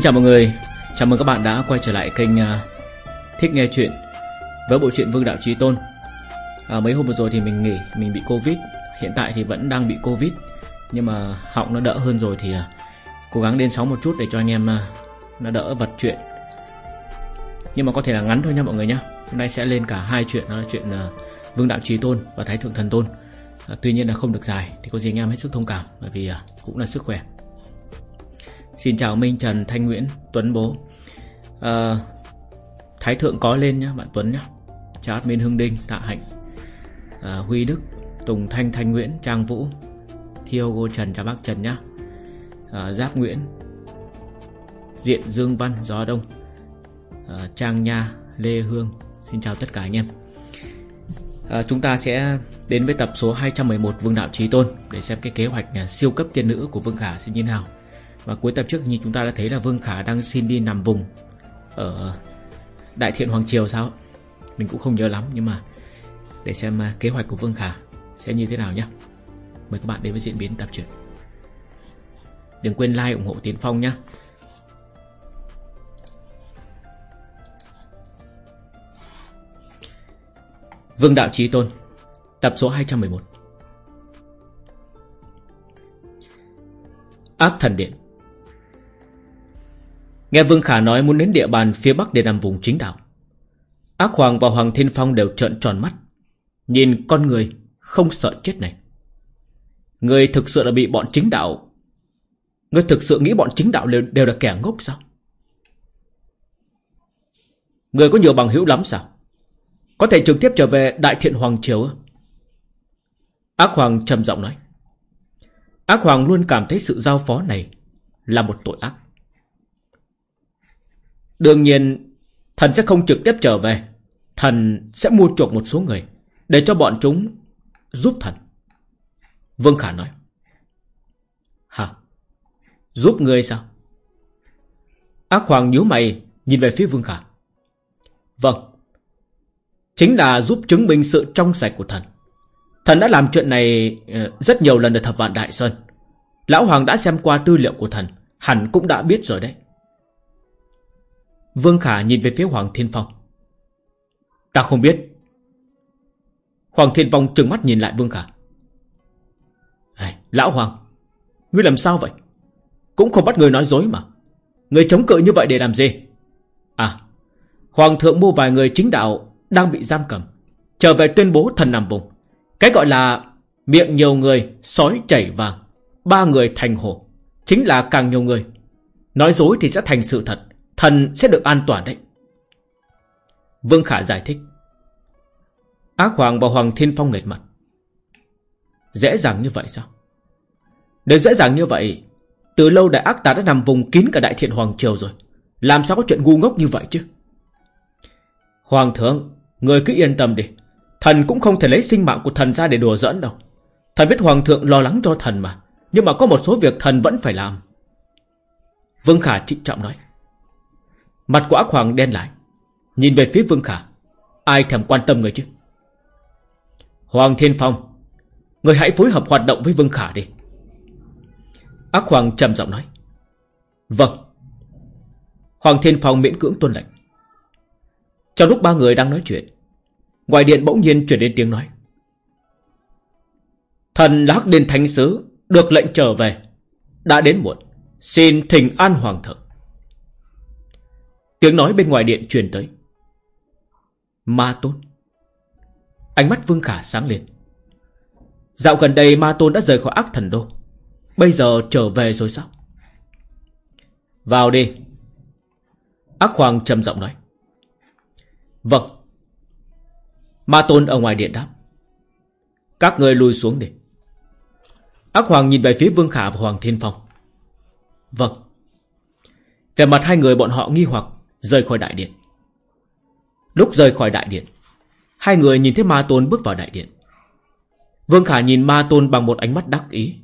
Xin chào mọi người, chào mừng các bạn đã quay trở lại kênh uh, Thích Nghe Chuyện với bộ truyện Vương Đạo Trí Tôn. À, Mấy hôm vừa rồi thì mình nghỉ, mình bị Covid. Hiện tại thì vẫn đang bị Covid Nhưng mà họng nó đỡ hơn rồi thì uh, cố gắng lên sóng một chút để cho anh em uh, nó đỡ vật chuyện. Nhưng mà có thể là ngắn thôi nha mọi người nhé Hôm nay sẽ lên cả hai chuyện, đó là chuyện uh, Vương Đạo Trí Tôn và Thái Thượng Thần Tôn. À, Tuy nhiên là không được dài Thì có gì anh em hết sức thông cảm Bởi vì cũng là sức khỏe. Xin chào Minh Trần, Thanh Nguyễn, Tuấn Bố. À, Thái Thượng có lên nhá bạn Tuấn nhá. Chào admin Hưng Đinh, Tạ Hạnh. À, Huy Đức, Tùng Thanh, Thanh Nguyễn, Trang Vũ Thiogo Trần, chào bác Trần nhá. À, Giáp Nguyễn Diện Dương Văn, Gió Đông. À, Trang Nha, Lê Hương. Xin chào tất cả anh em. À, Chúng ta sẽ đến với tập số 211 Vương Đạo Trí Tôn Để xem cái kế hoạch à, siêu cấp tiên nữ của Vương Khả. Sẽ như nào. Và cuối tập trước như chúng ta đã thấy là Vương Khả đang xin đi nằm vùng Ở Đại Thiện Hoàng Triều sao? Mình cũng không nhớ lắm, nhưng mà Để xem à, kế hoạch của Vương Khả sẽ như thế nào nhé Mời các bạn đến với diễn biến tập truyện. Đừng quên like, ủng hộ Tiến Phong nhé Vương Đạo Trí Tôn, Tập số 211 Ác Thần Điện. Nghe Vương Khả nói muốn đến địa bàn phía Bắc để làm vùng chính đạo. Ác Hoàng và Hoàng Thiên Phong đều trợn tròn mắt. Nhìn con người không sợ chết này. Người thực sự là bị bọn chính đạo Người thực sự nghĩ bọn chính đạo đều, đều là kẻ ngốc sao? Người có nhiều bằng hữu lắm sao? Có thể trực tiếp trở về Đại Thiện Hoàng Triều Ác Hoàng trầm giọng nói. Ác Hoàng luôn cảm thấy sự giao phó này Là một tội ác. Đương nhiên Thần sẽ không trực tiếp trở về. Thần sẽ mua chuộc một số người Để cho bọn chúng giúp thần. Vương Khả nói. Hả? Giúp người sao? Ác Hoàng nhíu mày Nhìn về phía Vương Khả. Vâng. Chính là giúp chứng minh sự trong sạch của thần. Thần đã làm chuyện này ờ, rất nhiều lần ở thập vạn Đại Sơn. Lão Hoàng đã xem qua tư liệu của thần, hẳn cũng đã biết rồi đấy. Vương Khả nhìn về phía Hoàng Thiên Phong. Ta không biết. Hoàng Thiên Phong trừng mắt nhìn lại Vương Khả. hey, Lão Hoàng, ngươi làm sao vậy? Cũng không bắt người nói dối mà. Người chống cự như vậy để làm gì? À, Hoàng thượng mua vài người chính đạo đang bị giam cầm. Trở về tuyên bố thần nằm vùng. Cái gọi là miệng nhiều người, sói chảy vàng, ba người thành hổ. Chính là càng nhiều người. Nói dối thì sẽ thành sự thật, thần sẽ được an toàn đấy. Vương Khả giải thích. Ác Hoàng và Hoàng Thiên Phong nghệt mặt. Dễ dàng như vậy sao? Nếu dễ dàng như vậy, từ lâu đại ác ta đã nằm vùng kín cả đại thiện Hoàng Triều rồi. Làm sao có chuyện ngu ngốc như vậy chứ? Hoàng thượng, người cứ yên tâm đi. Thần cũng không thể lấy sinh mạng của thần ra để đùa giỡn đâu. Thần biết hoàng thượng lo lắng cho thần mà. Nhưng mà có một số việc thần vẫn phải làm. Vương Khả trịnh trọng nói. Mặt của ác hoàng đen lại. Nhìn về phía Vương Khả. Ai thèm quan tâm người chứ? Hoàng Thiên Phong. Người hãy phối hợp hoạt động với Vương Khả đi. Ác hoàng trầm giọng nói. Vâng. Hoàng Thiên Phong miễn cưỡng tuân lệnh. Trong lúc ba người đang nói chuyện Ngoài điện bỗng nhiên chuyển đến tiếng nói. Thần là Hắc Thánh Sứ, được lệnh trở về. Đã đến muộn, xin thỉnh an Hoàng thượng. Tiếng nói bên ngoài điện truyền tới. Ma Tôn. Ánh mắt Vương Khả sáng lên. Dạo gần đây Ma Tôn đã rời khỏi ác thần đô. Bây giờ trở về rồi sao? Vào đi. Ác Hoàng trầm giọng nói. Vâng. Ma Tôn ở ngoài điện đáp. Các người lùi xuống đi. Ác Hoàng nhìn về phía Vương Khả và Hoàng Thiên Phong. Vâng. Về mặt hai người bọn họ nghi hoặc rời khỏi đại điện. Lúc rời khỏi đại điện, hai người nhìn thấy Ma Tôn bước vào đại điện. Vương Khả nhìn Ma Tôn bằng một ánh mắt đắc ý,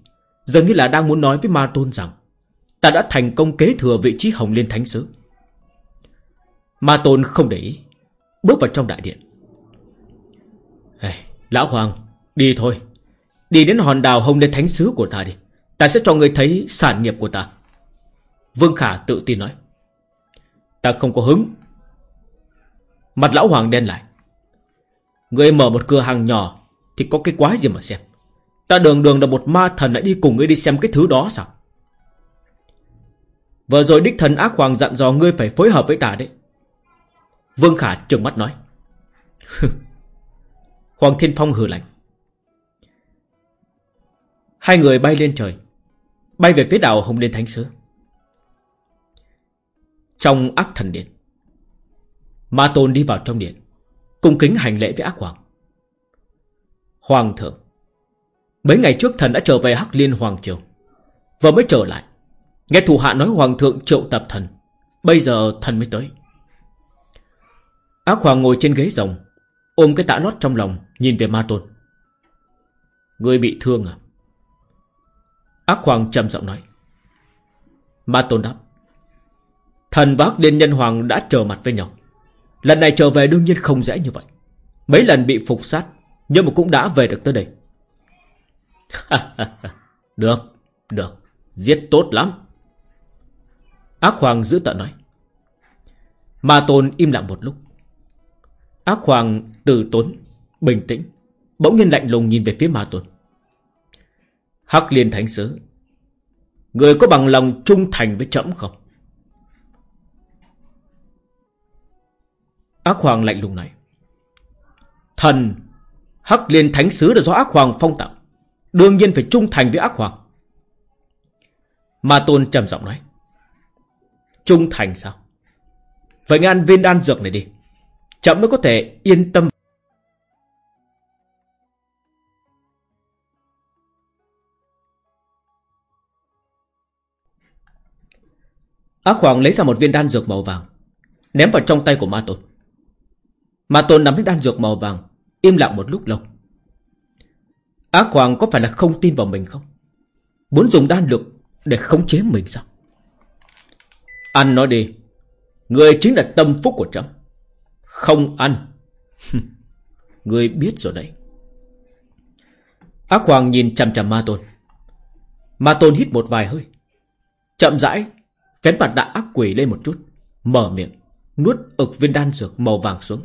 dường như là đang muốn nói với Ma Tôn rằng ta đã thành công kế thừa vị trí Hồng Liên Thánh Sứ. Ma Tôn không để ý, bước vào trong đại điện. Hey, Lão Hoàng, đi thôi. Đi đến hòn đảo hồng liên thánh sứ của ta đi. Ta sẽ cho người thấy sản nghiệp của ta. Vương Khả tự tin nói. Ta không có hứng. Mặt lão hoàng đen lại. Ngươi mở một cửa hàng nhỏ thì có cái quái gì mà xem. Ta đường đường là một ma thần lại đi cùng ngươi đi xem cái thứ đó sao? Vừa rồi đích thần ác hoàng dặn dò ngươi phải phối hợp với ta đấy. Vương Khả trừng mắt nói. Hoàng Thiên Phong hừ lạnh. Hai người bay lên trời. Bay về phía đảo Hồng Liên Thánh Sứ. Trong ác thần điện. Ma Tôn đi vào trong điện. Cung kính hành lễ với ác hoàng. Hoàng thượng. Mấy ngày trước thần đã trở về Hắc Liên Hoàng Triều. Vừa mới trở lại. Nghe thủ hạ nói Hoàng thượng triệu tập thần. Bây giờ thần mới tới. Ác Hoàng ngồi trên ghế rồng. Ôm cái tạ lót trong lòng. Nhìn về Ma Tôn. Ngươi bị thương à? Ác Hoàng trầm giọng nói. Ma Tôn đáp. Thần và Hắc Liên Nhân Hoàng đã trở mặt với nhau. Lần này trở về đương nhiên không dễ như vậy. Mấy lần bị phục sát. Nhưng mà cũng đã về được tới đây. được, được. Giết tốt lắm. Ác Hoàng giữ tận nói. Ma Tôn im lặng một lúc. Ác Hoàng từ tốn, bình tĩnh, bỗng nhiên lạnh lùng nhìn về phía Ma Tôn. Hắc Liên Thánh Sứ, người có bằng lòng trung thành với trẫm không? Ác Hoàng lạnh lùng này. Thần, Hắc Liên Thánh Sứ là do Ác Hoàng phong tặng. Đương nhiên phải trung thành với Ác Hoàng. Ma Tôn trầm giọng nói. Trung thành sao? Vậy ngàn viên đan dược này đi. Chậm mới có thể yên tâm. Ác Hoàng lấy ra một viên đan dược màu vàng. Ném vào trong tay của Ma Tôn. Ma Tôn nắm lấy đan dược màu vàng. Im lặng một lúc lâu. Ác Hoàng có phải là không tin vào mình không? Muốn dùng đan lực để khống chế mình sao? Ăn nói đi. Người chính là tâm phúc của trẫm. Không ăn. Người biết rồi đấy. Ác Hoàng nhìn chằm chằm Ma Tôn. Ma Tôn hít một vài hơi. Chậm rãi, vén mặt đại ác quỷ lên một chút. Mở miệng, nuốt ực viên đan dược màu vàng xuống.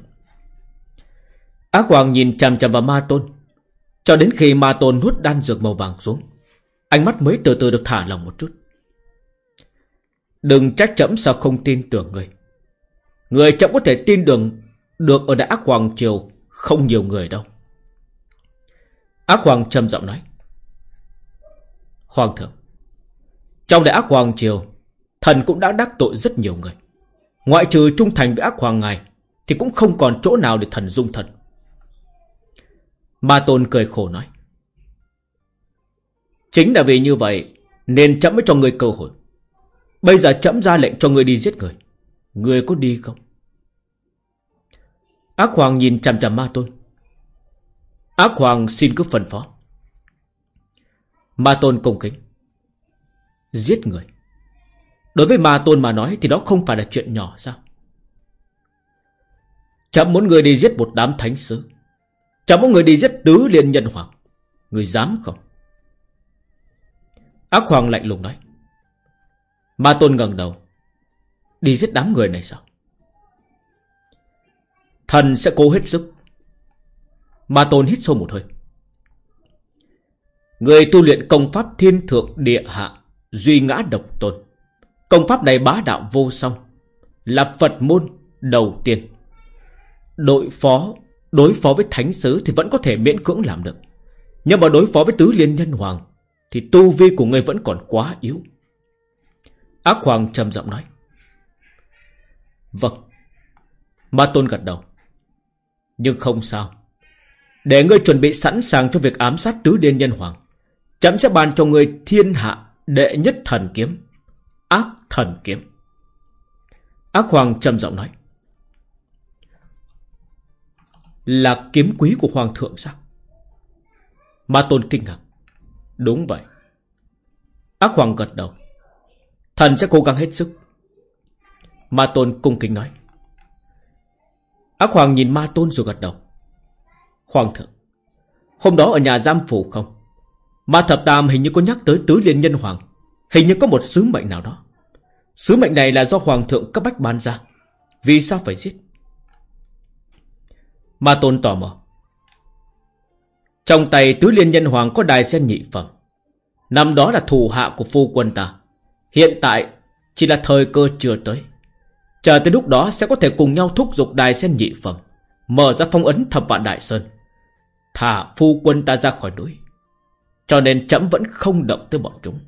Ác Hoàng nhìn chằm chằm vào Ma Tôn. Cho đến khi Ma Tôn nuốt đan dược màu vàng xuống. Ánh mắt mới từ từ được thả lòng một chút. Đừng trách chậm sao không tin tưởng người. Người chậm có thể tin được được ở Đại Ác Hoàng Triều không nhiều người đâu. Ác Hoàng trầm giọng nói. Hoàng thượng. Trong Đại Ác Hoàng Triều, thần cũng đã đắc tội rất nhiều người. Ngoại trừ trung thành với Ác Hoàng ngài, thì cũng không còn chỗ nào để thần dung thần. Ma Tôn cười khổ nói. Chính là vì như vậy, nên chậm mới cho người cơ hội. Bây giờ chậm ra lệnh cho người đi giết người. Người có đi không? Ác Hoàng nhìn chằm chằm Ma Tôn. Ác Hoàng xin cứ phân phó. Ma Tôn cung kính. Giết người. Đối với Ma Tôn mà nói thì đó không phải là chuyện nhỏ sao? Chậm muốn người đi giết một đám thánh sứ chẳng có người đi giết tứ liên nhân hoàng. Người dám không? Ác Hoàng lạnh lùng nói. Ma Tôn ngẩng đầu. Đi giết đám người này sao? Thần sẽ cố hết sức. Ma Tôn hít sâu một hơi. Người tu luyện công pháp thiên thượng địa hạ, duy ngã độc tôn. Công pháp này bá đạo vô song, là Phật môn đầu tiên. Đội phó, đối phó với thánh sứ thì vẫn có thể miễn cưỡng làm được. Nhưng mà đối phó với tứ liên nhân hoàng, thì tu vi của người vẫn còn quá yếu. Ác Hoàng trầm giọng nói. Vâng. Ma Tôn gật đầu. Nhưng không sao. Để ngươi chuẩn bị sẵn sàng cho việc ám sát tứ liên nhân hoàng. Chấm sẽ bàn cho ngươi thiên hạ đệ nhất thần kiếm. Ác thần kiếm. Ác Hoàng trầm giọng nói. Là kiếm quý của Hoàng thượng sao? Ma Tôn kinh ngạc. Đúng vậy. Ác Hoàng gật đầu. Thần sẽ cố gắng hết sức. Ma Tôn cung kính nói. Ác Hoàng nhìn Ma Tôn rồi gật đầu. Hoàng thượng. Hôm đó ở nhà giam phủ không? Ma Thập Tam hình như có nhắc tới tứ liên nhân hoàng. Hình như có một sứ mệnh nào đó. Sứ mệnh này là do Hoàng thượng cấp bách ban ra. Vì sao phải giết? Ma Tôn tò mò. Trong tay tứ liên nhân hoàng có đài sen nhị phẩm. Năm đó là thủ hạ của phu quân ta. Hiện tại chỉ là thời cơ chưa tới. Chờ tới lúc đó sẽ có thể cùng nhau thúc giục đài sen nhị phẩm. Mở ra phong ấn thập vạn đại sơn. Thả phu quân ta ra khỏi núi. Cho nên chấm vẫn không động tới bọn chúng.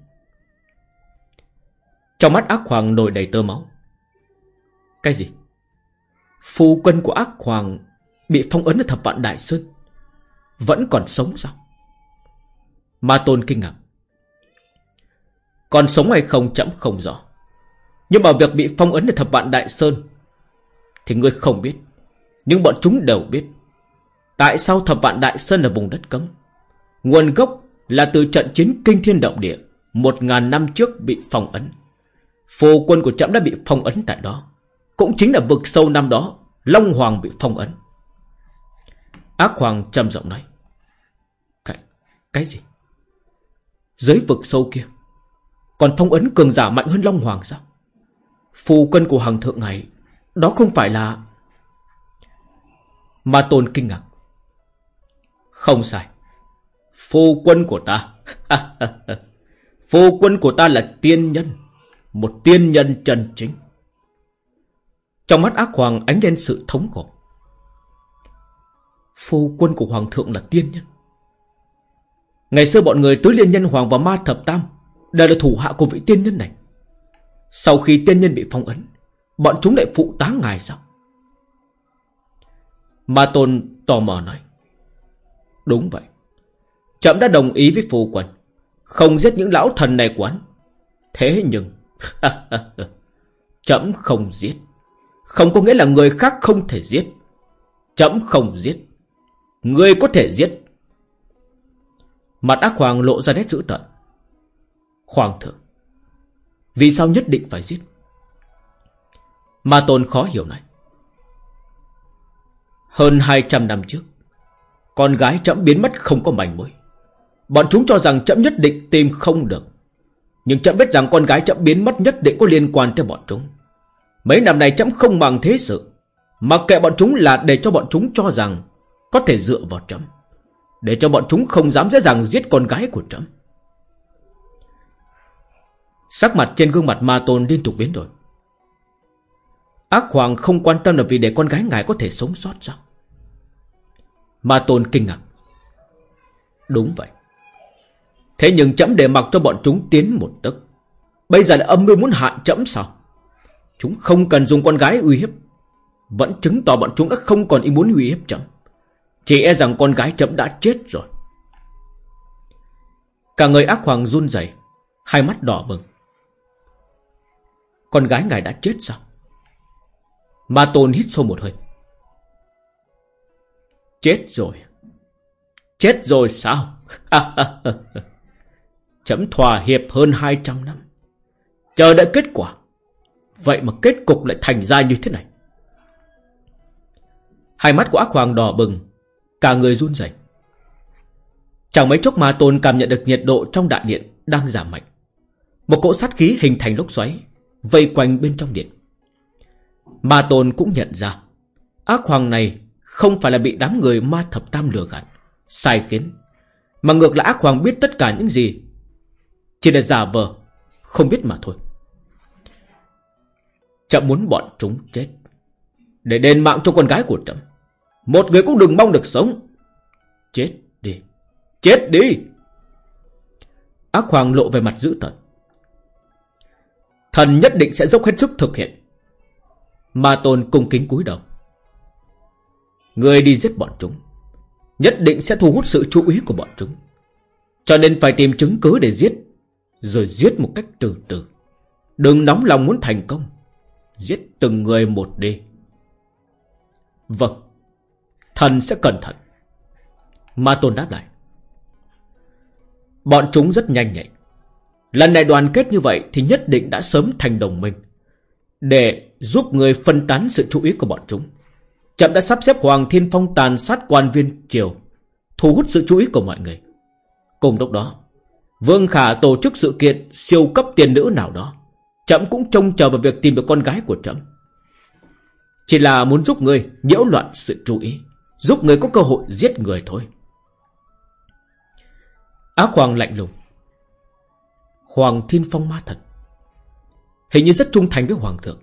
Trong mắt ác hoàng nổi đầy tơ máu. Cái gì? Phu quân của ác hoàng bị phong ấn ở thập vạn đại sơn. Vẫn còn sống sao? Ma tôn kinh ngạc. Còn sống hay không chậm không rõ. Nhưng mà việc bị phong ấn ở thập vạn đại sơn Thì ngươi không biết, Nhưng bọn chúng đều biết Tại sao thập vạn đại sơn là vùng đất cấm Nguồn gốc là từ trận chiến kinh thiên động địa Một ngàn năm trước bị phong ấn Phù quân của trẫm đã bị phong ấn tại đó Cũng chính là vực sâu năm đó, Long Hoàng bị phong ấn Ác Hoàng trầm giọng nói. Cái, cái gì? Dưới vực sâu kia. Còn phong ấn cường giả mạnh hơn Long Hoàng sao? Phù quân của Hằng thượng này, Đó không phải là Ma Tôn kinh ngạc. Không sai. Phu quân của ta. Phu quân của ta là tiên nhân Một tiên nhân chân chính. Trong mắt ác hoàng ánh lên sự thống khổ. Phu quân của hoàng thượng là tiên nhân. Ngày xưa bọn người tứ liên nhân hoàng và ma thập tam Đều là thủ hạ của vị tiên nhân này. Sau khi tiên nhân bị phong ấn, Bọn chúng lại phụ tá ngài sao? Ma tôn tò mò nói, Đúng vậy. Trẫm đã đồng ý với phu quân, Không giết những lão thần này quán Thế nhưng, Trẫm không giết. Không có nghĩa là người khác không thể giết. Trẫm không giết ngươi có thể giết. Mặt ác hoàng lộ ra nét dữ tợn. Hoàng thượng, Vì sao nhất định phải giết? Ma tôn khó hiểu này. Hơn 200 năm trước, Con gái trẫm biến mất không có mảnh mối Bọn chúng cho rằng trẫm nhất định tìm không được. Nhưng trẫm biết rằng con gái trẫm biến mất nhất định có liên quan tới bọn chúng. Mấy năm này trẫm không bằng thế sự, Mặc kệ bọn chúng là để cho bọn chúng cho rằng có thể dựa vào trẫm, Để cho bọn chúng không dám dễ dàng giết con gái của trẫm. Sắc mặt trên gương mặt ma tôn liên tục biến đổi. Ác hoàng không quan tâm là vì để con gái ngài có thể sống sót sao? Ma tôn kinh ngạc. Đúng vậy. Thế nhưng chấm để mặc cho bọn chúng tiến một tấc. Bây giờ là âm mưu muốn hại chấm sao? Chúng không cần dùng con gái uy hiếp. Vẫn chứng tỏ bọn chúng đã không còn ý muốn uy hiếp chấm chỉ e rằng con gái chấm đã chết rồi Cả người ác hoàng run rẩy, Hai mắt đỏ bừng Con gái ngài đã chết sao Ma Tôn hít sâu một hơi Chết rồi Chết rồi sao Chấm thỏa hiệp hơn 200 năm. Chờ đợi kết quả. Vậy mà kết cục lại thành ra như thế này. Hai mắt của ác hoàng đỏ bừng. Cả người run rẩy. Chẳng mấy chốc ma tôn cảm nhận được nhiệt độ trong đại điện đang giảm mạnh. Một cỗ sát khí hình thành lốc xoáy, vây quanh bên trong điện. Ma tôn cũng nhận ra, ác hoàng này không phải là bị đám người ma thập tam lừa gạt, sai khiến, mà ngược lại ác hoàng biết tất cả những gì chỉ là giả vờ Không biết mà thôi Chậm muốn bọn chúng chết Để đền mạng cho con gái của trẫm một người cũng đừng mong được sống. Chết đi. Chết đi. Ác hoàng lộ về mặt dữ tợn. Thần nhất định sẽ dốc hết sức thực hiện. Ma tôn cung kính cúi đầu. Người đi giết bọn chúng, Nhất định sẽ thu hút sự chú ý của bọn chúng. Cho nên phải tìm chứng cứ để giết, rồi giết một cách từ từ. Đừng nóng lòng muốn thành công, Giết từng người một đi. Vâng. Thần sẽ cẩn thận. Ma Tôn đáp lại. Bọn chúng rất nhanh nhạy. Lần này đoàn kết như vậy Thì nhất định đã sớm thành đồng minh. Để giúp người phân tán sự chú ý của bọn chúng Chậm đã sắp xếp Hoàng Thiên Phong tàn sát quan viên triều, Thu hút sự chú ý của mọi người. Cùng lúc đó, Vương Khả tổ chức sự kiện siêu cấp tiền nữ nào đó. chậm cũng trông chờ vào việc tìm được con gái của chậm. Chỉ là muốn giúp người nhiễu loạn sự chú ý. Giúp người có cơ hội giết người thôi. Ác Hoàng lạnh lùng. Hoàng Thiên Phong ma thật Hình như rất trung thành với Hoàng thượng.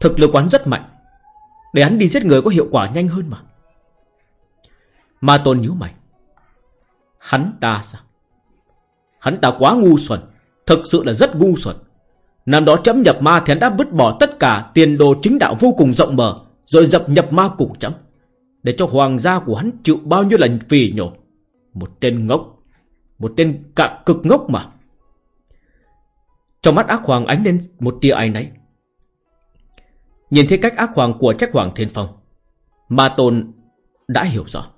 Thực lực quán rất mạnh. Để hắn đi giết người có hiệu quả nhanh hơn mà. Ma Tôn nhíu mày. Hắn ta sao? Hắn ta quá ngu xuẩn. Thực sự là rất ngu xuẩn. Năm đó chấm nhập ma thì hắn đã vứt bỏ tất cả tiền đồ chính đạo vô cùng rộng mở, Rồi dập nhập ma cùng chấm. Để cho hoàng gia của hắn chịu bao nhiêu lần phì nhổ. Một tên ngốc, Một tên cạ cực ngốc mà. Trong mắt ác hoàng ánh lên một tia ai nấy Nhìn thấy cách ác hoàng của trách hoàng thiên phong, Ma tôn đã hiểu rõ.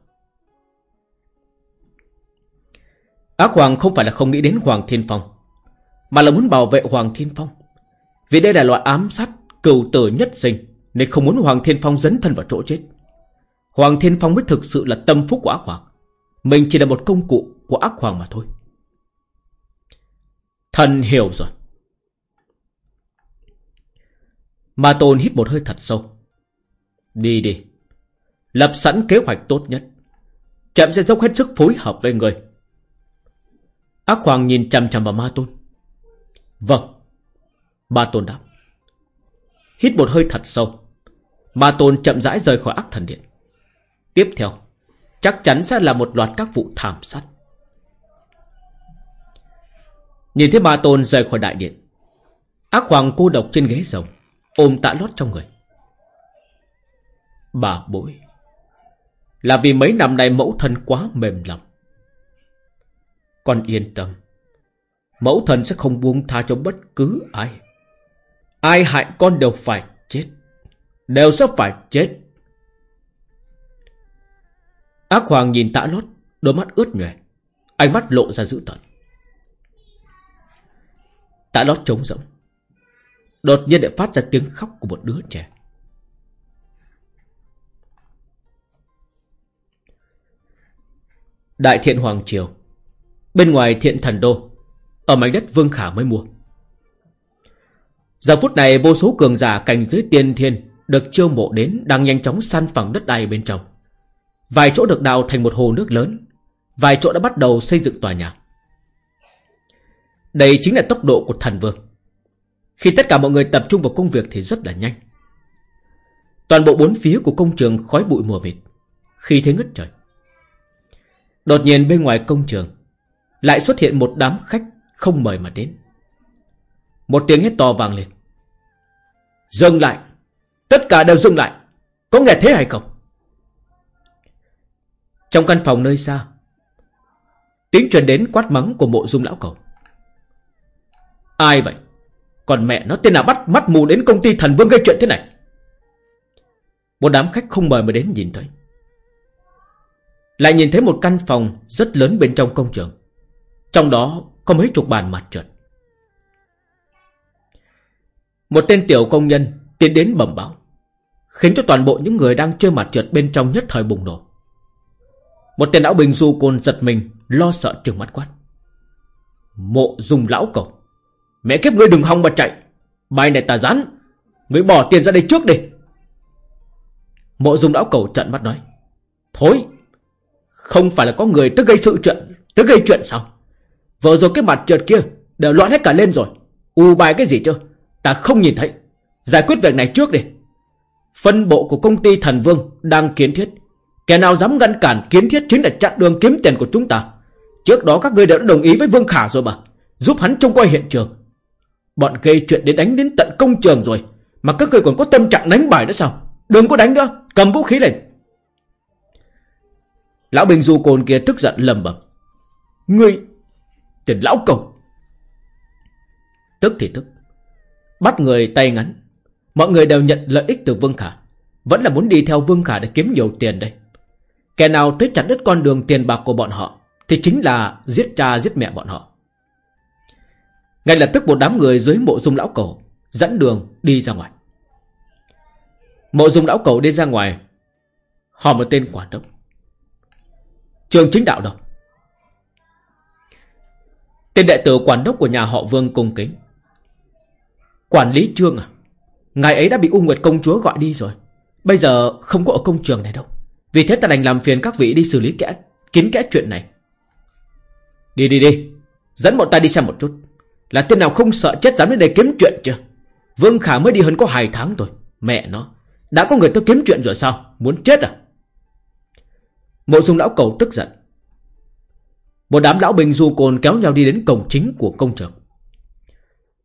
Ác Hoàng không phải là không nghĩ đến Hoàng Thiên Phong, Mà là muốn bảo vệ Hoàng Thiên Phong. Vì đây là loại ám sát Cừu tử nhất sinh, Nên không muốn Hoàng Thiên Phong dấn thân vào chỗ chết. Hoàng Thiên Phong mới thực sự là tâm phúc của ác hoàng Mình chỉ là một công cụ của ác hoàng mà thôi Thần hiểu rồi Ma Tôn hít một hơi thật sâu Đi đi Lập sẵn kế hoạch tốt nhất Chậm sẽ dốc hết sức phối hợp với người Ác Hoàng nhìn chằm chằm vào Ma Tôn. Vâng. Ma Tôn đáp. Hít một hơi thật sâu. Ma Tôn chậm rãi rời khỏi ác thần điện. Tiếp theo, chắc chắn sẽ là một loạt các vụ thảm sát. Nhìn thấy Ma Tôn rời khỏi đại điện. Ác Hoàng cô độc trên ghế rồng, ôm tạ lót trong người. Bà bối. Là vì mấy năm nay mẫu thân quá mềm lòng. Con yên tâm. Mẫu thân sẽ không buông tha cho bất cứ ai. Ai hại con đều phải chết. Đều sẽ phải chết. Ác hoàng nhìn tạ lót, đôi mắt ướt nhòe. Ánh mắt lộ ra dữ tợn. Tạ lót trống rỗng. Đột nhiên lại phát ra tiếng khóc của một đứa trẻ. Đại thiện Hoàng Triều Bên ngoài thiện thần đô Ở mảnh đất Vương Khả mới mua Giờ phút này vô số cường giả cảnh giới tiên thiên Được chiêu mộ đến Đang nhanh chóng săn phẳng đất đai bên trong Vài chỗ được đào thành một hồ nước lớn Vài chỗ đã bắt đầu xây dựng tòa nhà Đây chính là tốc độ của thần vương Khi tất cả mọi người tập trung vào công việc thì rất là nhanh Toàn bộ bốn phía của công trường khói bụi mùa mịt, Khi thế ngất trời Đột nhiên bên ngoài công trường lại xuất hiện một đám khách không mời mà đến. Một tiếng hét to vang lên. Dừng lại! Tất cả đều dừng lại! Có nghe thế hay không? Trong căn phòng nơi xa, tiếng truyền đến quát mắng của mộ dung lão cầu. Ai vậy? Còn mẹ nó tên nào bắt mắt mù đến công ty thần vương gây chuyện thế này? Một đám khách không mời mà đến nhìn thấy. Lại nhìn thấy một căn phòng rất lớn bên trong công trường. Trong đó có mấy chục bàn mặt trượt. Một tên tiểu công nhân tiến đến bẩm báo, khiến cho toàn bộ những người đang chơi mặt trượt bên trong nhất thời bùng nổ. Một tên lão bình du côn giật mình, lo sợ trừng mắt quát. Mộ dùng lão cầu. Mẹ kiếp ngươi đừng hòng mà chạy. Bài này ta rán Ngươi bỏ tiền ra đây trước đi. Mộ dùng lão cầu trận mắt nói. Thôi. Không phải là có người tới gây sự chuyện. Tới gây chuyện sao? Vừa rồi cái mặt trượt kia Đều loạn hết cả lên rồi U bài cái gì chứ Ta không nhìn thấy Giải quyết việc này trước đi Phân bộ của công ty thần vương đang kiến thiết Kẻ nào dám ngăn cản, kiến thiết Chính là chặn đường kiếm tiền của chúng ta. Trước đó các ngươi đã đồng ý với Vương Khả rồi mà. Giúp hắn trông coi hiện trường. Bọn gây chuyện đến đánh đến tận công trường rồi. Mà các ngươi còn có tâm trạng đánh bài nữa sao? Đừng có đánh nữa, Cầm vũ khí lên. Lão Bình Du Cồn kia tức giận lầm bầm. Ngươi, Tiền lão cầu Tức thì tức. Bắt người tay ngắn. Mọi người đều nhận lợi ích từ Vương Khả. Vẫn là muốn đi theo Vương Khả để kiếm nhiều tiền đây. Kẻ nào tới chặt đứt con đường tiền bạc của bọn họ, Thì chính là giết cha giết mẹ bọn họ. Ngay lập tức một đám người dưới mộ dung lão cầu Dẫn đường đi ra ngoài. Mộ dung lão cầu đi ra ngoài Hỏi một tên quản đốc. Trường chính đạo đâu? Tên đệ tử quản đốc của nhà họ Vương cung kính. Quản lý trương à? Ngài ấy đã bị U Nguyệt công chúa gọi đi rồi. Bây giờ không có ở công trường này đâu. Vì thế ta đành làm phiền các vị đi xử lý kẽ, Kín kẽ chuyện này. Đi đi đi. Dẫn bọn ta đi xem một chút. Là tên nào không sợ chết dám đến đây kiếm chuyện chưa? Vương Khả mới đi hơn có hai tháng rồi. Mẹ nó. Đã có người tới kiếm chuyện rồi sao? Muốn chết à? Mộ dung lão cầu tức giận. Một đám lão bình du cồn kéo nhau đi đến cổng chính của công trường.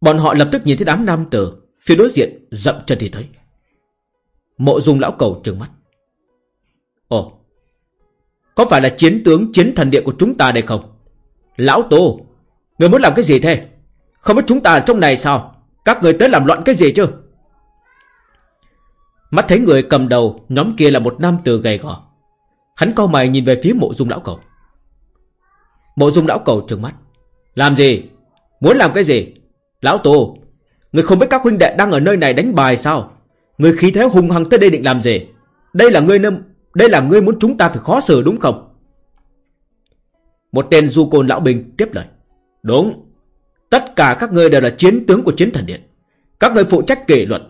Bọn họ lập tức nhìn thấy đám nam tử, Phía đối diện dậm chân thì thấy. Mộ dung lão cầu trừng mắt. Ồ, Có phải là chiến tướng, chiến thần địa của chúng ta đây không? Lão Tô, Người muốn làm cái gì thế? Không biết chúng ta ở trong này sao? Các người tới làm loạn cái gì chứ? Mắt thấy người cầm đầu Nhóm kia là một nam tử gầy gò. Hắn cau mày nhìn về phía mộ dung lão cầu Mộ dung lão cầu trừng mắt. Làm gì? Muốn làm cái gì? Lão Tô, Người không biết các huynh đệ đang ở nơi này đánh bài sao? Người khí thế hùng hăng tới đây định làm gì? Đây là ngươi nơi đây là ngươi muốn chúng ta phải khó xử đúng không? Một tên du côn lão bình tiếp lời. Đúng. Tất cả các ngươi đều là chiến tướng của chiến thần điện. Các ngươi phụ trách kỷ luật.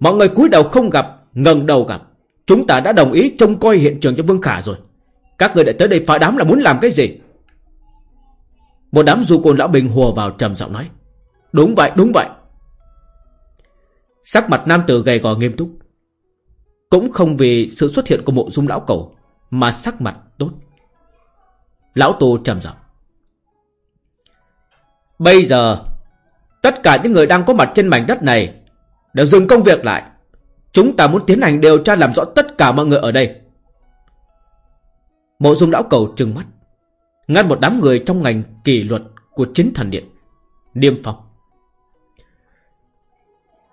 Mọi người cúi đầu không gặp, ngẩng đầu gặp. Chúng ta đã đồng ý trông coi hiện trường cho Vương Khả rồi. Các ngươi đã tới đây phá đám là muốn làm cái gì? Một đám du côn lão bình hùa vào trầm giọng nói. Đúng vậy đúng vậy. Sắc mặt nam tử gầy gò nghiêm túc. Cũng không vì sự xuất hiện của mộ dung lão cầu Mà sắc mặt tốt. Lão Tô trầm giọng. Bây giờ, Tất cả những người đang có mặt trên mảnh đất này Đều dừng công việc lại. Chúng ta muốn tiến hành điều tra làm rõ tất cả mọi người ở đây. Mộ dung lão cầu trừng mắt Ngăn một đám người trong ngành kỷ luật Của chính thần điện, Niêm phong.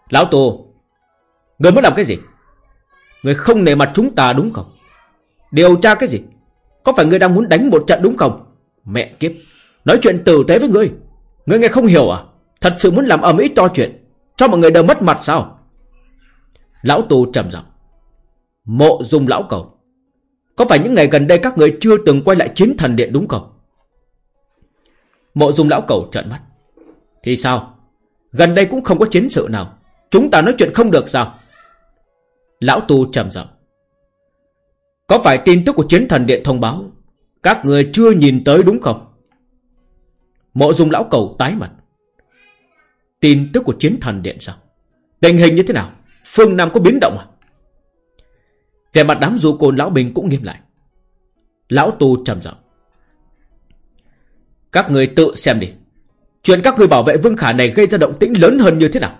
Lão Tô Người muốn làm cái gì? Người không nề mặt chúng ta đúng không? Điều tra cái gì? Có phải người đang muốn đánh một trận đúng không? Mẹ kiếp! Nói chuyện tử tế với ngươi Ngươi nghe không hiểu à? Thật sự muốn làm ầm ĩ to chuyện, Cho mọi người đều mất mặt sao? Lão tù trầm giọng. Mộ dung lão cầu, Có phải những ngày gần đây các người chưa từng quay lại chiến thần điện đúng không? Mộ dung lão cầu trợn mắt. Thì sao? Gần đây cũng không có chiến sự nào. Chúng ta nói chuyện không được sao? Lão Tu trầm giọng. Có phải tin tức của chiến thần điện thông báo Các người chưa nhìn tới đúng không? Mộ dung lão cầu tái mặt. Tin tức của chiến thần điện sao? Tình hình như thế nào? Phương Nam có biến động à? Về mặt đám du côn, lão bình cũng nghiêm lại. Lão Tu trầm giọng. Các người tự xem đi. Chuyện các người bảo vệ Vương Khả này gây ra động tĩnh lớn hơn như thế nào?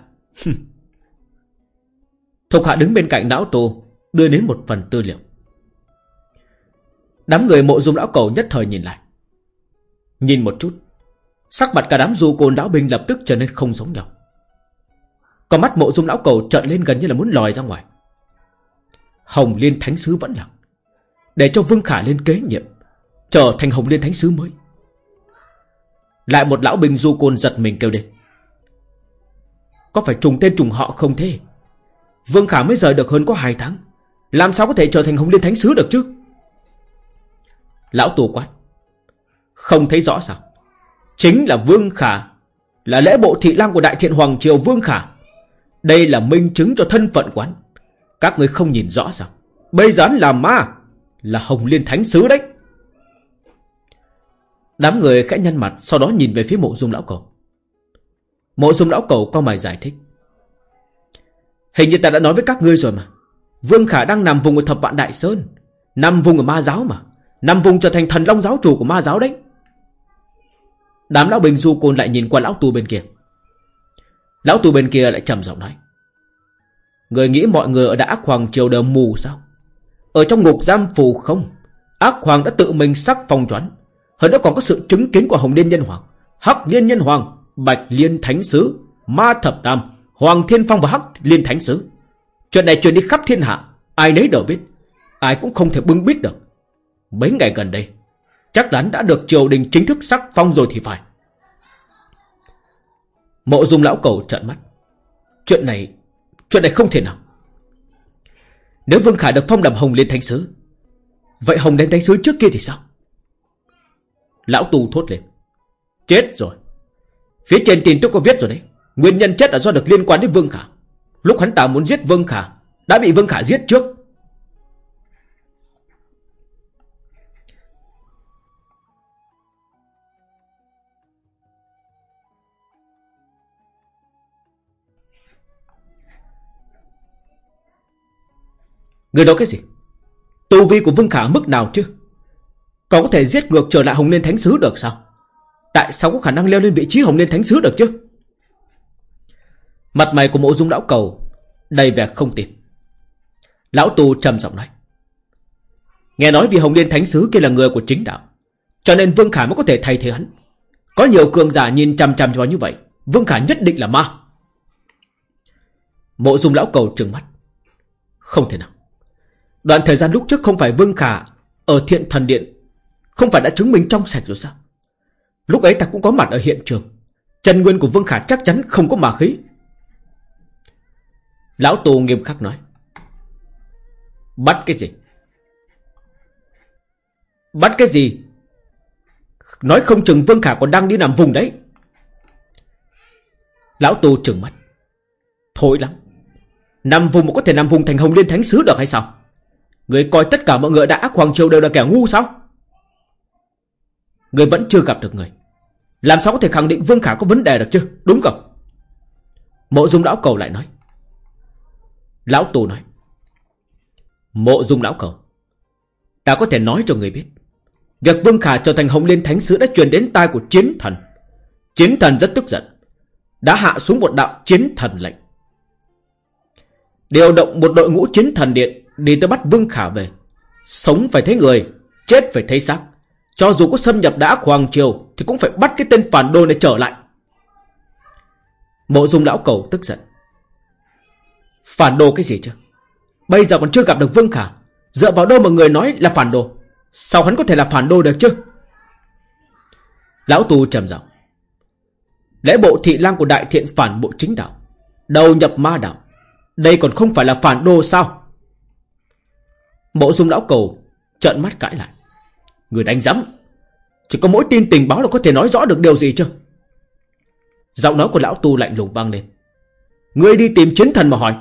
Thục hạ đứng bên cạnh lão tổ Đưa đến một phần tư liệu. Đám người mộ dung lão cầu nhất thời nhìn lại. Nhìn một chút, Sắc mặt cả đám du côn lão binh lập tức trở nên không giống nhau. Còn mắt mộ dung lão cầu trợn lên gần như là muốn lòi ra ngoài. Hồng Liên Thánh Sứ vẫn lặng, Để cho Vương Khả lên kế nhiệm, Trở thành Hồng Liên Thánh Sứ mới. Lại một lão binh du côn giật mình kêu lên. Có phải trùng tên trùng họ không thế? Vương Khả mới rời được hơn có 2 tháng. Làm sao có thể trở thành Hồng Liên Thánh Sứ được chứ? Lão tù quát. Không thấy rõ sao? Chính là Vương Khả, Là lễ bộ thị lang của Đại Thiện Hoàng Triều Vương Khả. Đây là minh chứng cho thân phận quán. Các người không nhìn rõ sao? Bây giờ là ma, Là Hồng Liên Thánh Sứ đấy. Đám người khẽ nhăn mặt, Sau đó nhìn về phía mộ dung lão cầu. Mộ dung lão cầu có mày giải thích. Hình như ta đã nói với các ngươi rồi mà. Vương Khả đang nằm vùng ở thập vạn Đại Sơn, Nằm vùng ở ma giáo mà, Nằm vùng trở thành thần long giáo chủ của ma giáo đấy. Đám lão bình du côn lại nhìn qua lão tu bên kia. Lão tu bên kia lại trầm giọng nói, Người nghĩ mọi người ở đã ác hoàng triều đều mù sao? Ở trong ngục giam phù không, Ác hoàng đã tự mình sắc phong choán, Hơn nữa còn có sự chứng kiến của Hồng Liên Nhân Hoàng, Hắc Liên Nhân Hoàng, Bạch Liên Thánh Sứ, Ma Thập Tam. Hoàng Thiên Phong và Hắc Liên Thánh Sứ. Chuyện này truyền đi khắp thiên hạ, ai nấy đều biết, ai cũng không thể bưng biết được. Mấy ngày gần đây, chắc chắn đã được triều đình chính thức sắc phong rồi thì phải. Mộ dung lão cầu trợn mắt. Chuyện này, chuyện này không thể nào. Nếu Vương Khải được phong làm Hồng Liên Thánh Sứ, vậy Hồng Liên Thánh Sứ trước kia thì sao? Lão Tu thốt lên. Chết rồi. Phía trên tin tức có viết rồi đấy. Nguyên nhân chết là do được liên quan đến Vương Khả. Lúc hắn ta muốn giết Vương Khả, Đã bị Vương Khả giết trước. Người đó cái gì? Tu vi của Vương Khả mức nào chứ? Còn có thể giết ngược trở lại Hồng Liên Thánh Sứ được sao? Tại sao có khả năng leo lên vị trí Hồng Liên Thánh Sứ được chứ? Mặt mày của mộ dung lão cầu, Đầy vẻ không tin. Lão tu trầm giọng nói, Nghe nói vì Hồng Liên Thánh Sứ kia là người của chính đạo, Cho nên Vương Khả mới có thể thay thế hắn. Có nhiều cường giả nhìn chằm chằm vào như vậy, Vương Khả nhất định là ma. Mộ dung lão cầu trừng mắt, Không thể nào. Đoạn thời gian lúc trước không phải Vương Khả Ở thiện thần điện, Không phải đã chứng minh trong sạch rồi sao? Lúc ấy ta cũng có mặt ở hiện trường, Chân nguyên của Vương Khả chắc chắn không có mà khí. Lão Tù nghiêm khắc nói. Bắt cái gì? Bắt cái gì? Nói không chừng Vương Khả còn đang đi nằm vùng đấy. Lão Tu trừng mắt. Thôi lắm. Nằm vùng mà có thể nằm vùng thành hồng liên thánh sứ được hay sao? Người coi tất cả mọi người đã ác hoàng triều đều là kẻ ngu sao? Người vẫn chưa gặp được người. Làm sao có thể khẳng định Vương Khả có vấn đề được chứ? Đúng không? Mộ dung lão cầu lại nói. Lão Tù nói, Mộ dung lão cầu Ta có thể nói cho người biết, Việc Vương Khả trở thành Hồng Liên Thánh Sứ đã truyền đến tai của chiến thần. Chiến thần rất tức giận, Đã hạ xuống một đạo chiến thần lệnh. Điều động một đội ngũ chiến thần điện Đi tới bắt Vương Khả về. Sống phải thấy người, Chết phải thấy xác. Cho dù có xâm nhập đã Hoàng Triều Thì cũng phải bắt cái tên phản đồ này trở lại. Mộ dung lão cầu tức giận Phản đồ cái gì chứ? Bây giờ còn chưa gặp được Vương Khả. Dựa vào đâu mà người nói là phản đồ? Sao hắn có thể là phản đồ được chứ? Lão Tu trầm giọng. Lễ bộ thị lang của đại thiện phản bộ chính đạo. Đầu nhập ma đạo. Đây còn không phải là phản đồ sao? Mộ dung lão cầu trợn mắt cãi lại. Người đánh giấm. Chỉ có mỗi tin tình báo là có thể nói rõ được điều gì chứ? Giọng nói của lão tu lạnh lùng vang lên. Người đi tìm chiến thần mà hỏi.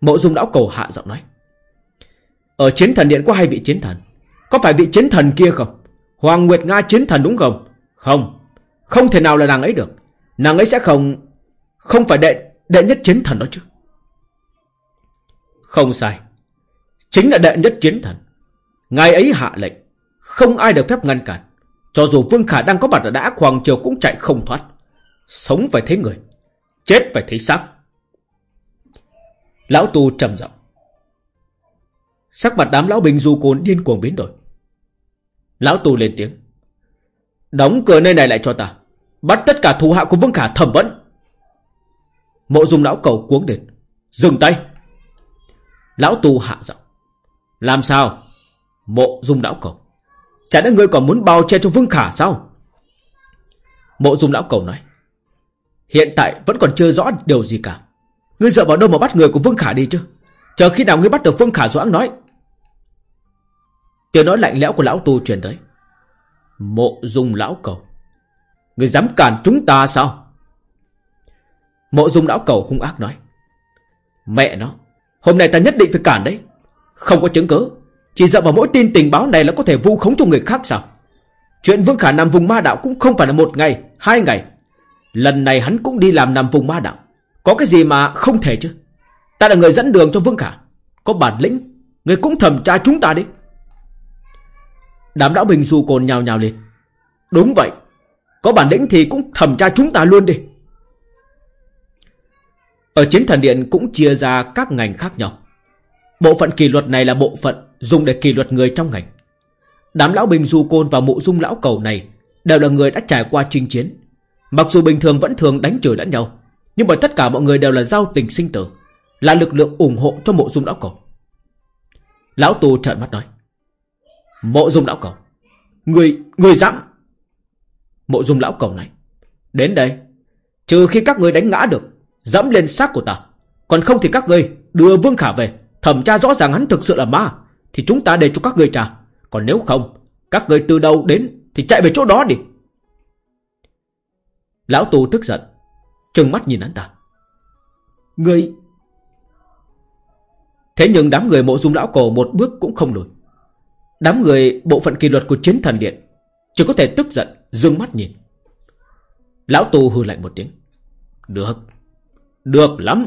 Mộ dung lão cầu hạ giọng nói. Ở chiến thần điện có hai vị chiến thần. Có phải vị chiến thần kia không? Hoàng Nguyệt Nga chiến thần đúng không? Không. Không thể nào là nàng ấy được. Nàng ấy sẽ không Không phải đệ đệ nhất chiến thần đó chứ. Không sai. Chính là đệ nhất chiến thần. Ngài ấy hạ lệnh. Không ai được phép ngăn cản. Cho dù Vương Khả đang có mặt ở đã Hoàng Triều cũng chạy không thoát. Sống phải thấy người. Chết phải thấy xác. Lão Tu trầm giọng Sắc mặt đám lão bình du côn điên cuồng biến đổi Lão Tu lên tiếng Đóng cửa nơi này lại cho ta Bắt tất cả thù hạ của Vương Khả thẩm vấn Mộ dung lão cầu cuống đến Dừng tay Lão Tu hạ giọng làm sao? Mộ dung lão cầu. Chả đã ngươi còn muốn bao che cho Vương Khả sao? Mộ dung lão cầu nói. Hiện tại vẫn còn chưa rõ điều gì cả. Ngươi dựa vào đâu mà bắt người của Vương Khả đi chứ? Chờ khi nào ngươi bắt được Vương Khả Doãn nói. Tiếng nói lạnh lẽo của lão tu truyền tới. Mộ dung lão cầu. Ngươi dám cản chúng ta sao? Mộ dung lão cầu hung ác nói. Mẹ nó, hôm nay ta nhất định phải cản đấy. Không có chứng cứ Chỉ dựa vào mỗi tin tình báo này là có thể vu khống cho người khác sao Chuyện Vương Khả nằm vùng ma đạo cũng không phải là một ngày Hai ngày Lần này hắn cũng đi làm nằm vùng ma đạo có cái gì mà không thể chứ? Ta là người dẫn đường cho Vương Khả. Có bản lĩnh Người cũng thẩm tra chúng ta đi Đám lão bình du cồn nhào nhào lên. Đúng vậy Có bản lĩnh thì cũng thẩm tra chúng ta luôn đi. Ở chiến thần điện cũng chia ra các ngành khác nhau. Bộ phận kỷ luật này là bộ phận dùng để kỷ luật người trong ngành. Đám lão bình du côn và mộ dung lão cầu này đều là người đã trải qua chinh chiến. Mặc dù bình thường vẫn thường đánh chửi lẫn nhau, nhưng mà tất cả mọi người đều là giao tình sinh tử, là lực lượng ủng hộ cho mộ dung lão cầu. Lão tù trợn mắt nói. Mộ dung lão cầu. Người, người dám. Mộ dung lão cầu này. Đến đây. Trừ khi các người đánh ngã được, dẫm lên xác của ta. Còn không thì các người đưa Vương Khả về, Thẩm tra rõ ràng hắn thực sự là ma Thì chúng ta để cho các người trả Còn nếu không Các người từ đâu đến Thì chạy về chỗ đó đi Lão tù tức giận Trừng mắt nhìn hắn ta. Người Thế nhưng đám người mộ dung lão cổ một bước cũng không lùi. Đám người bộ phận kỷ luật của chiến thần điện Chỉ có thể tức giận, Dương mắt nhìn. Lão tù hư lạnh một tiếng. Được. Được lắm.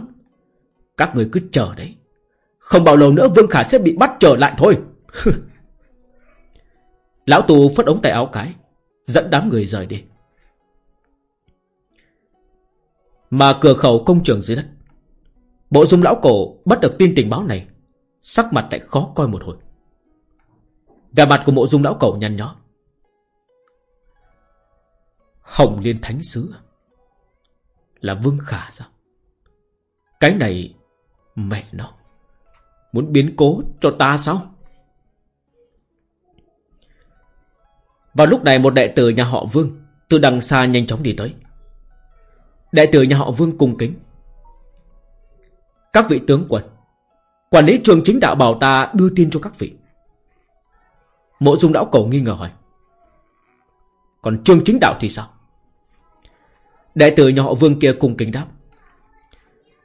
Các người cứ chờ đấy. Không bao lâu nữa Vương Khả sẽ bị bắt trở lại thôi. Lão tù phất ống tay áo cái, Dẫn đám người rời đi. Mà cửa khẩu công trường dưới đất. Bộ dung lão cổ bắt được tin tình báo này, Sắc mặt lại khó coi một hồi. Về mặt của mộ dung lão cổ nhăn nhó. Hồng Liên Thánh Sứ Là Vương Khả sao? Cái này Mẹ nó, Muốn biến cố cho ta sao? Vào lúc này một đệ tử nhà họ Vương Từ đằng xa nhanh chóng đi tới đại tử nhà họ Vương cung kính. Các vị tướng quân, Quản lý trường chính đạo bảo ta đưa tin cho các vị. Mộ dung lão cầu nghi ngờ hỏi, Còn trương chính đạo thì sao? Đại tử nhà họ Vương kia cùng kính đáp,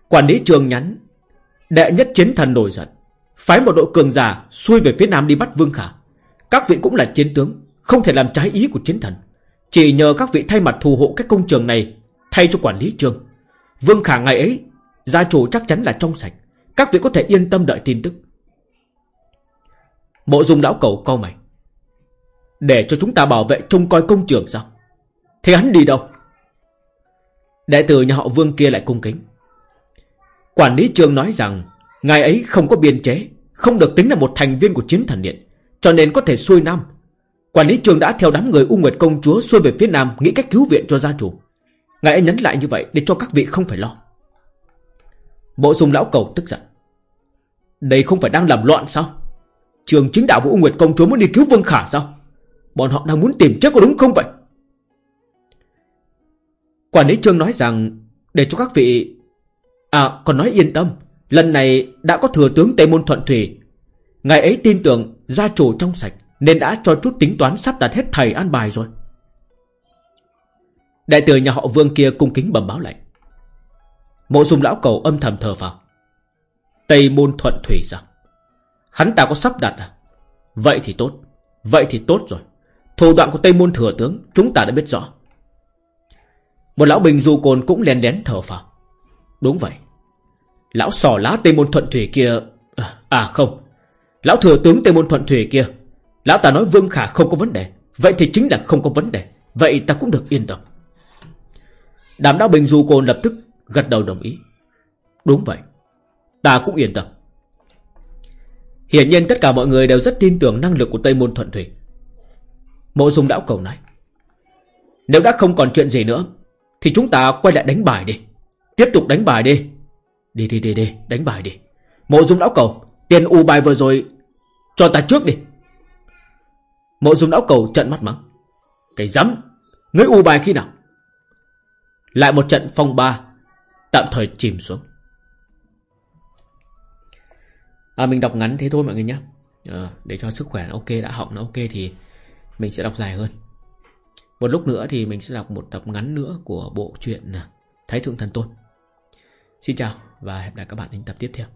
Quản lý trường nhắn, Đệ nhất chiến thần nổi giận, Phái một đội cường giả xuôi về phía nam đi bắt Vương Khả. Các vị cũng là chiến tướng, Không thể làm trái ý của chiến thần. Chỉ nhờ các vị thay mặt thù hộ cái công trường này Thay cho quản lý trường. Vương Khả ngày ấy, Gia chủ chắc chắn là trong sạch. Các vị có thể yên tâm đợi tin tức. Mộ dung lão cầu co mày. Để cho chúng ta bảo vệ trông coi công trường sao? Thế hắn đi đâu? Đệ tử nhà họ Vương kia lại cung kính. Quản lý trường nói rằng, Ngài ấy không có biên chế, Không được tính là một thành viên của chiến thần điện, Cho nên có thể xuôi nam. Quản lý trường đã theo đám người U Nguyệt Công Chúa Xuôi về phía nam nghĩ cách cứu viện cho gia chủ. Ngài ấy nhấn lại như vậy để cho các vị không phải lo. Bộ dung lão cầu tức giận. Đây không phải đang làm loạn sao? Trường chính đạo Vũ Nguyệt Công Chúa muốn đi cứu Vương Khả sao? Bọn họ đang muốn tìm chết có đúng không vậy? Quản lý trương nói rằng, Để cho các vị À còn nói yên tâm. Lần này đã có thừa tướng Tây Môn Thuận Thủy. Ngài ấy tin tưởng gia chủ trong sạch Nên đã cho chút tính toán sắp đặt hết thầy an bài rồi. Đại tử nhà họ Vương kia cung kính bẩm báo lại Mộ dung lão cầu âm thầm thờ vào. Tây Môn Thuận Thủy sao Hắn ta có sắp đặt à? Vậy thì tốt. Vậy thì tốt rồi. Thủ đoạn của Tây Môn Thừa Tướng Chúng ta đã biết rõ. Một lão bình du cồn cũng lén lén thở phào Đúng vậy. Lão sò lá Tây Môn Thuận Thủy kia À, à không. Lão thừa tướng Tây Môn Thuận Thủy kia Lão ta nói Vương Khả không có vấn đề. Vậy thì chính là không có vấn đề. Vậy ta cũng được yên tâm. Đàm đạo bình du côn lập tức gật đầu đồng ý. Đúng vậy. Ta cũng yên tâm. Hiển nhiên tất cả mọi người đều rất tin tưởng năng lực của Tây Môn Thuận Thủy. Mộ dung đảo cầu nói Nếu đã không còn chuyện gì nữa, Thì chúng ta quay lại đánh bài đi. Tiếp tục đánh bài đi. Đi đi đi đi, đánh bài đi. Mộ dung lão cầu, Tiền u bài vừa rồi, Cho ta trước đi. Mộ dung lão cầu trận mắt mắng. Cái rắm, Ngươi u bài khi nào? Lại một trận phong ba. Tạm thời chìm xuống. À mình đọc ngắn thế thôi mọi người nhé. À, Để cho sức khỏe nó ok đã họng nó ok thì Mình sẽ đọc dài hơn. Một lúc nữa thì mình sẽ đọc một tập ngắn nữa Của bộ truyện à, Thái Thượng Thần Tôn. Xin chào và hẹn gặp lại các bạn đến tập tiếp theo.